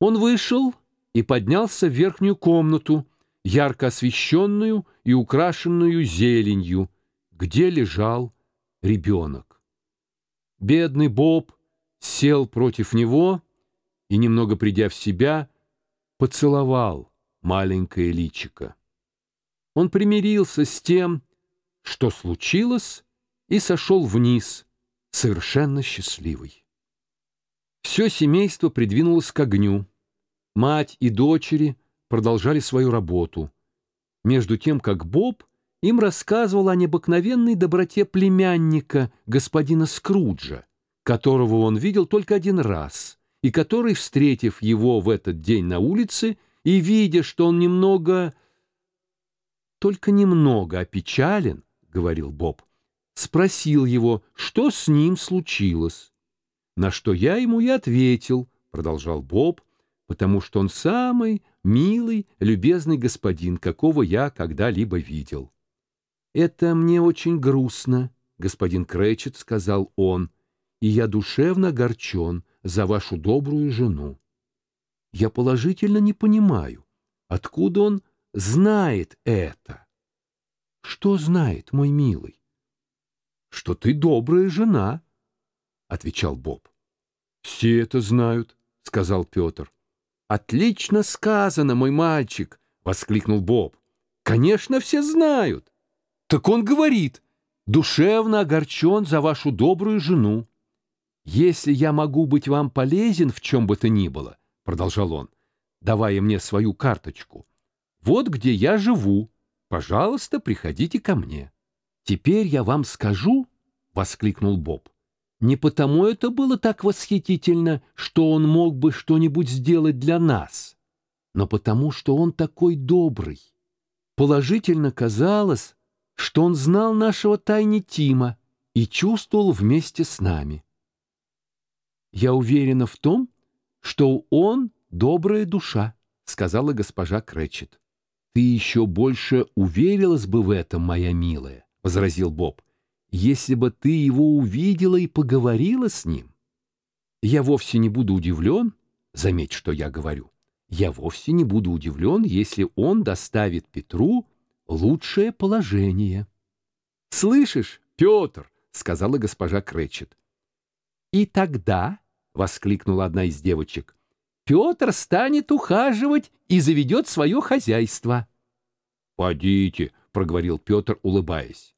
Он вышел и поднялся в верхнюю комнату, ярко освещенную и украшенную зеленью, где лежал ребенок. Бедный Боб сел против него и, немного придя в себя, поцеловал маленькое личико. Он примирился с тем, что случилось, и сошел вниз, совершенно счастливый. Все семейство придвинулось к огню. Мать и дочери продолжали свою работу, между тем как Боб им рассказывал о необыкновенной доброте племянника господина Скруджа, которого он видел только один раз, и который, встретив его в этот день на улице и видя, что он немного, только немного опечален, — говорил Боб, — спросил его, что с ним случилось. На что я ему и ответил, — продолжал Боб, — потому что он самый милый, любезный господин, какого я когда-либо видел. «Это мне очень грустно», — господин Крэчет сказал он, — «и я душевно огорчен за вашу добрую жену. Я положительно не понимаю, откуда он знает это». Что знает, мой милый? Что ты добрая жена, отвечал Боб. Все это знают, сказал Петр. Отлично сказано, мой мальчик, воскликнул Боб. Конечно, все знают. Так он говорит, душевно огорчен за вашу добрую жену. Если я могу быть вам полезен в чем бы то ни было, продолжал он, давая мне свою карточку, вот где я живу, Пожалуйста, приходите ко мне. Теперь я вам скажу, — воскликнул Боб. Не потому это было так восхитительно, что он мог бы что-нибудь сделать для нас, но потому что он такой добрый. Положительно казалось, что он знал нашего тайни Тима и чувствовал вместе с нами. «Я уверена в том, что он добрая душа», — сказала госпожа Кречет. «Ты еще больше уверилась бы в этом, моя милая», — возразил Боб, «если бы ты его увидела и поговорила с ним». «Я вовсе не буду удивлен, заметь, что я говорю, я вовсе не буду удивлен, если он доставит Петру лучшее положение». «Слышишь, Петр», — сказала госпожа Кречет. «И тогда», — воскликнула одна из девочек, Петр станет ухаживать и заведет свое хозяйство. «Подите», — проговорил Петр, улыбаясь.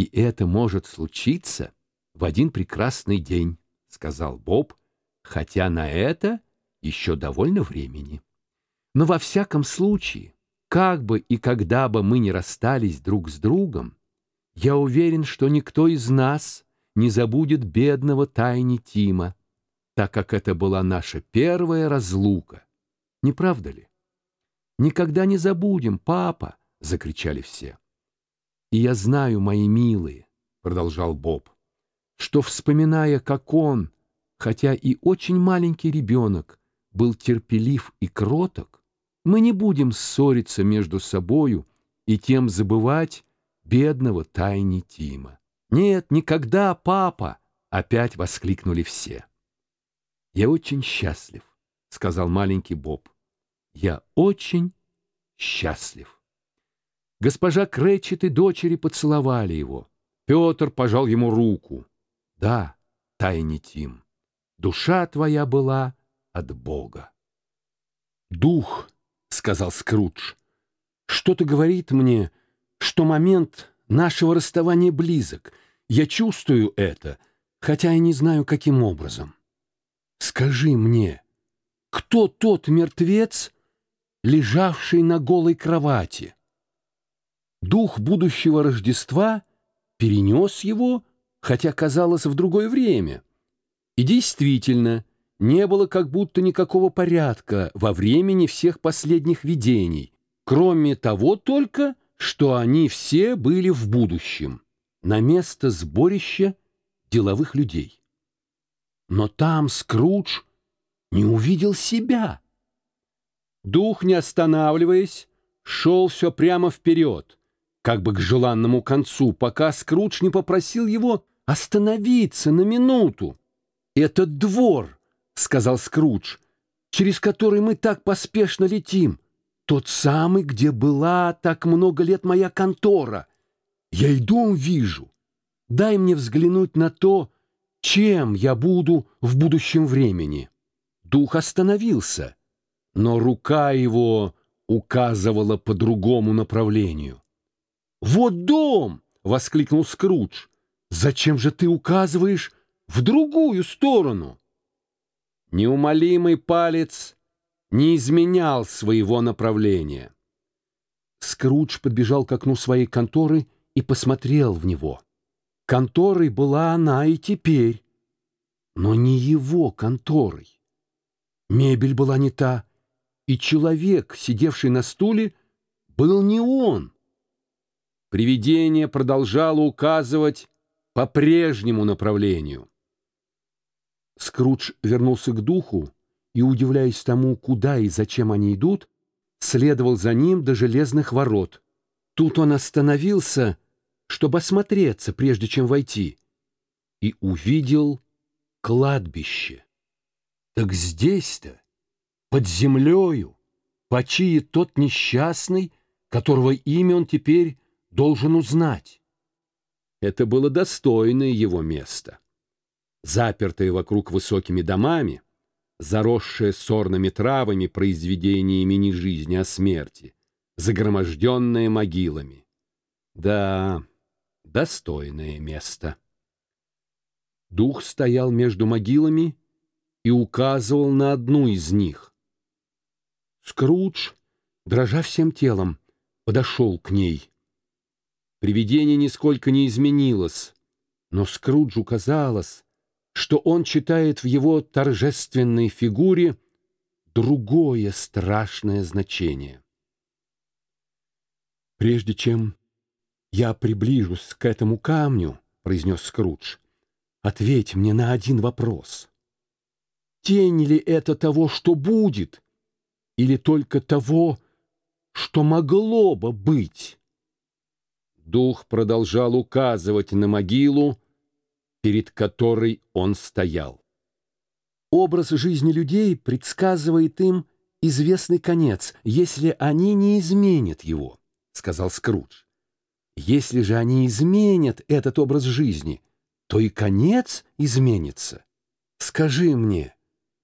«И это может случиться в один прекрасный день», — сказал Боб, хотя на это еще довольно времени. Но во всяком случае, как бы и когда бы мы ни расстались друг с другом, я уверен, что никто из нас не забудет бедного тайни Тима, так как это была наша первая разлука. Не правда ли? «Никогда не забудем, папа!» — закричали все. «И я знаю, мои милые», — продолжал Боб, «что, вспоминая, как он, хотя и очень маленький ребенок, был терпелив и кроток, мы не будем ссориться между собою и тем забывать бедного тайни Тима. «Нет, никогда, папа!» — опять воскликнули все. «Я очень счастлив», — сказал маленький Боб. «Я очень счастлив». Госпожа Кречет и дочери поцеловали его. Петр пожал ему руку. «Да, тайне Тим, душа твоя была от Бога». «Дух», — сказал Скрудж, — «что-то говорит мне, что момент нашего расставания близок. Я чувствую это, хотя и не знаю, каким образом». Скажи мне, кто тот мертвец, лежавший на голой кровати? Дух будущего Рождества перенес его, хотя казалось в другое время. И действительно, не было как будто никакого порядка во времени всех последних видений, кроме того только, что они все были в будущем, на место сборища деловых людей. Но там Скрудж не увидел себя. Дух, не останавливаясь, шел все прямо вперед, как бы к желанному концу, пока Скрудж не попросил его остановиться на минуту. «Это двор», — сказал Скрудж. через который мы так поспешно летим. Тот самый, где была так много лет моя контора. Я и дом вижу. Дай мне взглянуть на то, чем я буду в будущем времени. Дух остановился, но рука его указывала по другому направлению. «Вот дом!» — воскликнул Скрудж. «Зачем же ты указываешь в другую сторону?» Неумолимый палец не изменял своего направления. Скрудж подбежал к окну своей конторы и посмотрел в него. Конторой была она и теперь, но не его конторой. Мебель была не та, и человек, сидевший на стуле, был не он. Привидение продолжало указывать по прежнему направлению. Скрудж вернулся к духу и, удивляясь тому, куда и зачем они идут, следовал за ним до железных ворот. Тут он остановился, чтобы осмотреться, прежде чем войти, и увидел кладбище. Так здесь-то, под землею, почиет тот несчастный, которого имя он теперь должен узнать. Это было достойное его место запертые вокруг высокими домами, заросшие сорными травами произведениями не жизни, а смерти, загроможденные могилами. Да, достойное место. Дух стоял между могилами и указывал на одну из них. Скрудж, дрожа всем телом, подошел к ней. Привидение нисколько не изменилось, но Скруджу казалось, что он читает в его торжественной фигуре другое страшное значение. «Прежде чем я приближусь к этому камню, — произнес Скрудж, — ответь мне на один вопрос. Тень ли это того, что будет, или только того, что могло бы быть?» Дух продолжал указывать на могилу, перед которой он стоял. Образ жизни людей предсказывает им известный конец, если они не изменят его, — сказал Скрудж. Если же они изменят этот образ жизни, то и конец изменится. Скажи мне,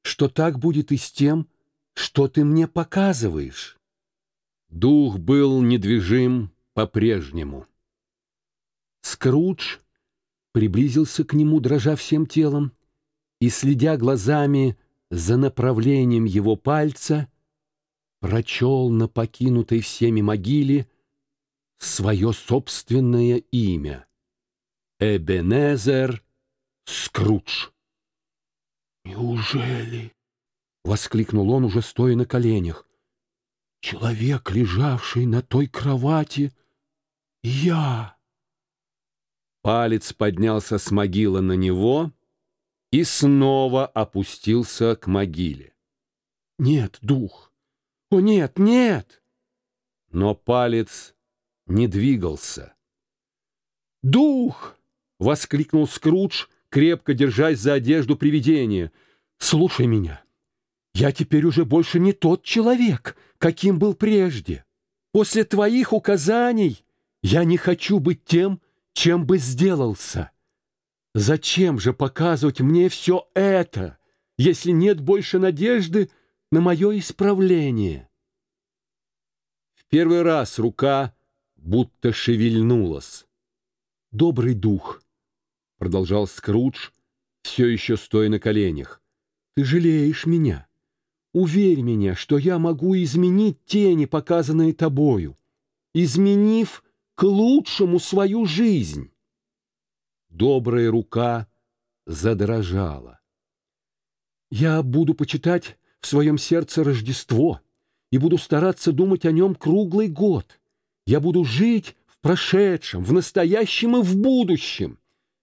что так будет и с тем, что ты мне показываешь. Дух был недвижим по-прежнему. Скрудж приблизился к нему, дрожа всем телом, и, следя глазами за направлением его пальца, прочел на покинутой всеми могиле свое собственное имя — Эбенезер Скрудж. «Неужели?» — воскликнул он, уже стоя на коленях. «Человек, лежавший на той кровати, я!» Палец поднялся с могилы на него и снова опустился к могиле. «Нет, дух! О, нет, нет!» Но палец не двигался. «Дух!» — воскликнул Скрудж, крепко держась за одежду привидения. «Слушай меня. Я теперь уже больше не тот человек, каким был прежде. После твоих указаний я не хочу быть тем, чем бы сделался. Зачем же показывать мне все это, если нет больше надежды на мое исправление? В первый раз рука будто шевельнулась. «Добрый дух», — продолжал Скрудж, все еще стоя на коленях, — «ты жалеешь меня. Уверь меня, что я могу изменить тени, показанные тобою. Изменив к лучшему свою жизнь. Добрая рука задрожала. Я буду почитать в своем сердце Рождество и буду стараться думать о нем круглый год. Я буду жить в прошедшем, в настоящем и в будущем.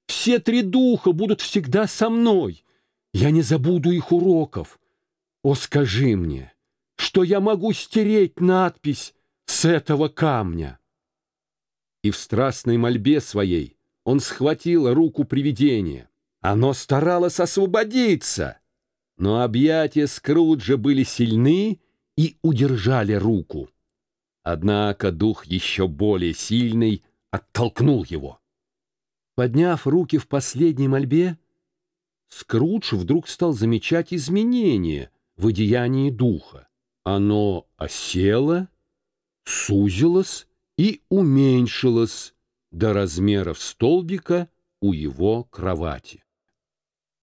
Все три духа будут всегда со мной. Я не забуду их уроков. О, скажи мне, что я могу стереть надпись с этого камня и в страстной мольбе своей он схватил руку привидения. Оно старалось освободиться, но объятия Скруджа были сильны и удержали руку. Однако дух еще более сильный оттолкнул его. Подняв руки в последней мольбе, Скрудж вдруг стал замечать изменения в одеянии духа. Оно осело, сузилось и уменьшилось до размеров столбика у его кровати.